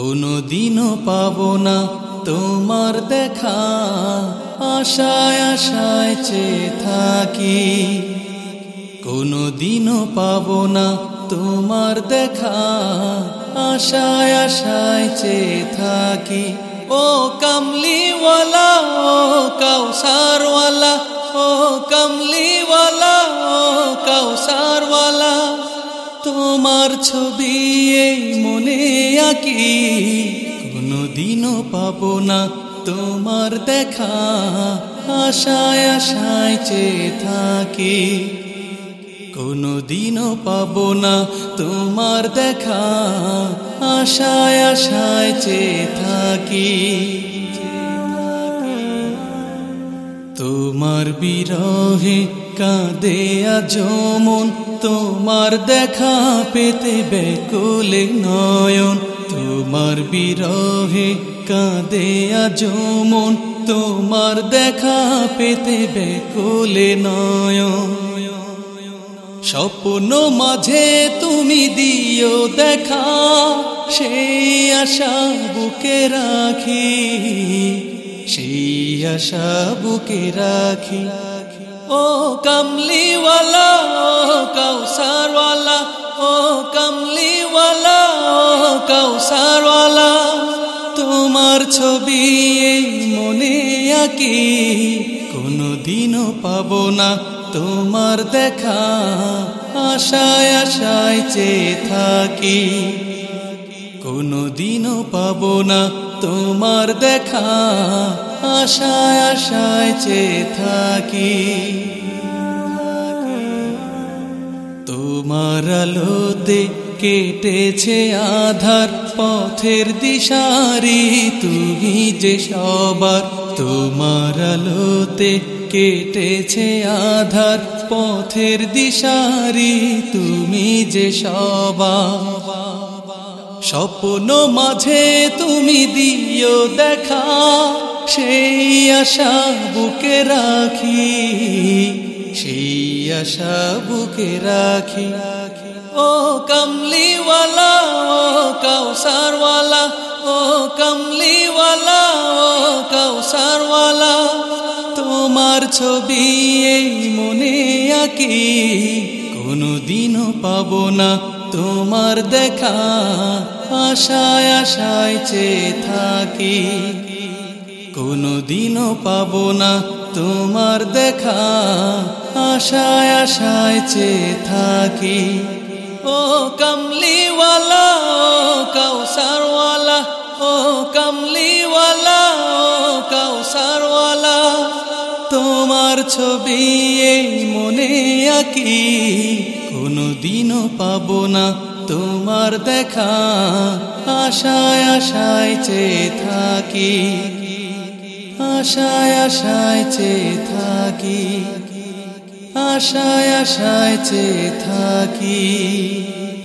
কোনো দিনও পাব না তোমার দেখা। আশায় আশায় চেয়ে থাকি। কোনো দিনও পাব না তোমার দেখা। আশায় আশায় চেয়ে থাকি। ও কামলিওয়ালা, ও কাউসারওয়ালা, ও কামলিওয়ালা তোমার ছবি এই মনে আঁকি। কোনো দিনও পাবো না তোমার দেখা। আশায় আশায় চেয়ে থাকি। কোনো দিনও পাবো না তোমার দেখা। আশায় আশায় চেয়ে থাকি। তোমার বিরহে কাঁদে আজমন তোমার দেখা পেতে বেকুলে নয়ন। তোমার বিরহে কাঁদে আজমন তোমার দেখা পেতে বেকুলে নয়ন। স্বপ্ন মাঝে তুমি দিও দেখা, সেই আশা বুকে রাখি। সেই আশা বুকে রাখি। ও কমলিওয়ালা, ও কৌসারওয়ালা ও কমলিওয়ালা, ও কৌসারওয়ালা তোমার ছবি মনে আঁকি। কোনো দিনও পাবো না তোমার দেখা, আশায় আশায় চেয়ে থাকি। কোনো দিনও পাবো না তোমার দেখা আশায় আশায় চেয়ে থাকি। তোমার আলোতে কেটেছে আধার পথের দিশারি, তুমি যে সবার তোমার আলোতে কেটেছে আধার পথের দিশারি, তুমি যে সবার স্বপ্ন মাঝে তুমি দিও দেখা। সেই আশা বুকে রাখি, সেই আশা বুকে রাখি। ও কমলিওয়ালা, ও কৌসারওয়ালা ও কমলিওয়ালা, ও কৌসারওয়ালা তোমার ছবি এই মনে আঁকি কোনো দিনও পাবো না তোমার দেখা, আশায় আশায় চেয়ে থাকি। কোনো দিনও পাবো না তোমার দেখা। আশায় আশায় চেয়ে থাকি। ও কমলিওয়ালা, ও কৌসারওয়ালা ও কমলিওয়ালা, ও কৌসারওয়ালা তোমার ছবি এই মনে আঁকি। কোনো দিনও পাবো না তোমার দেখা। আশায় আশায় চেয়ে থাকি। আশায় আশায় চেয়ে থাকি আশায় আশায় চেয়ে থাকি।